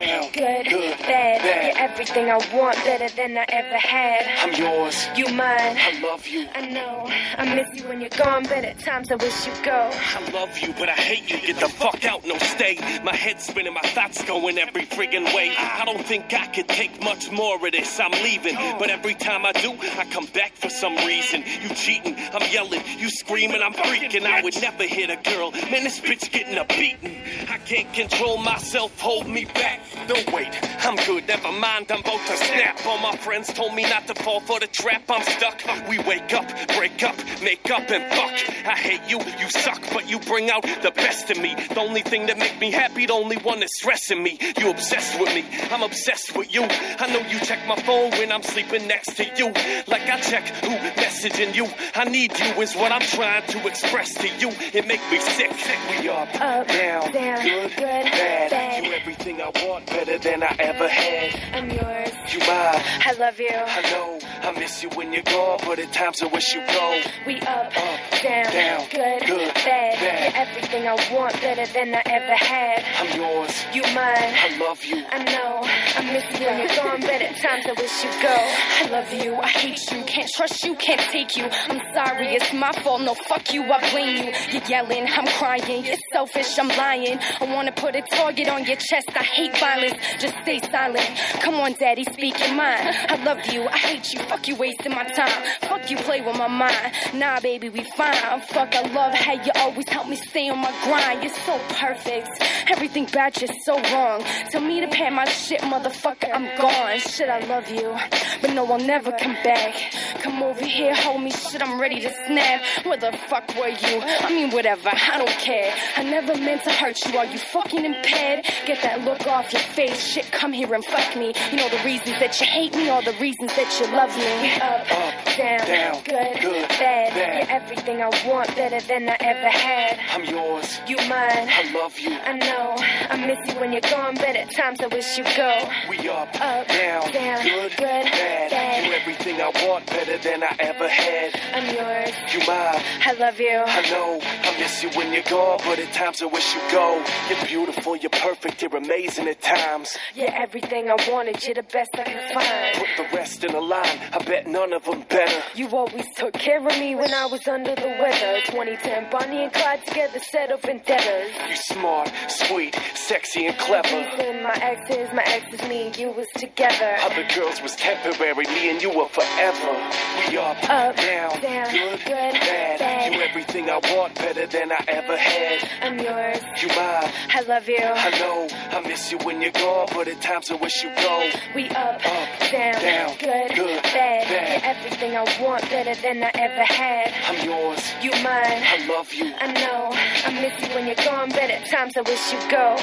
Good, Good, bad, bad. you're everything I want, better than I ever had. I'm yours. You mine. I love you. I know, I miss you when you're gone, but at times I wish you'd go. I love you, but I hate you. Get the fuck out, no stay. My head's spinning, my thoughts going every friggin' way. I don't think I could take much more of this. I'm leaving, but every time I do, I come back for some reason. You cheating, I'm yelling, you screaming, I'm freaking. I would never hit a girl. Man, this bitch getting a beating. I can't control myself, hold me back. Don't wait, I'm good, never mind, I'm about to snap. All my friends told me not to fall for the trap, I'm stuck. We wake up, break up, make up, and fuck. I hate you, you suck, but you bring out the best in me. The only thing that make me happy, the only one that's stressing me. You obsessed with me, I'm obsessed with you. I know you check my phone when I'm sleeping next to you. Like I check who messaging you. I need you is what I'm trying to express to you. It make me sick. We up, Up, down, down, good, bad. bad. You everything I want, better than I ever had. I'm yours. You mine. I love you. I know I miss you when you're gone, but at times I wish you go. We up, Up, down, down, everything I want, better than I ever had. I'm yours. You mine. I love you. I know, I miss you when you're gone, but at times I wish you'd go. I love you, I hate you, can't trust you, can't take you. I'm sorry, it's my fault, no fuck you, I blame you. You're yelling, I'm crying, you're selfish, I'm lying. I wanna put a target on your chest, I hate violence, just stay silent. Come on, daddy, speak your mind. I love you, I hate you, fuck you wasting my time. Fuck you, play with my mind. Nah, baby, we fine. Fuck, I love how you always help me stay on my grind. You're so perfect, everything about you's so wrong. Tell me to pack my shit, motherfucker, I'm gone. Shit, I love you, but no, I'll never come back. Come over here, hold me, shit, I'm ready to snap. Where the fuck were you? I mean, whatever, I don't care. I never meant to hurt you. Are you fucking impaired? Get that look off your face. Shit, come here and fuck me. You know the reasons that you hate me, or the reasons that you love me. Up, down, down, good, good, bad. bad. You're everything I want, better than I ever had. I'm yours. You mine. I love you. I know, I miss you when you're gone, but at times I wish you'd go. We up, Up, down, down, good, good, bad. bad. You everything I want, better than I ever had. I'm yours. You mine. I love you. I know miss you when you're gone, but at times I wish you go. You're beautiful, you're perfect, you're amazing at times. You're everything I wanted. You're the best I could find. Put the rest in a line, I bet none of them better. You always took care of me when I was under the weather. 2010, Bonnie and Clyde together set up vendettas. You're smart, sweet, sexy, and clever. Ethan, my exes, my exes, me and you was together. Other girls was temporary, me and you were forever. We up, Up, down, down, good, good, bad. bad. You everything I want, better than I ever had. I'm yours. You mine. I love you. I know I miss you when you're gone, but at times I wish you go. We up, Up, down, down, good, good, bad. bad. You're everything I want, better than I ever had. I'm yours. You mine. I love you. I know, I miss you when you're gone, but at times I wish you'd go.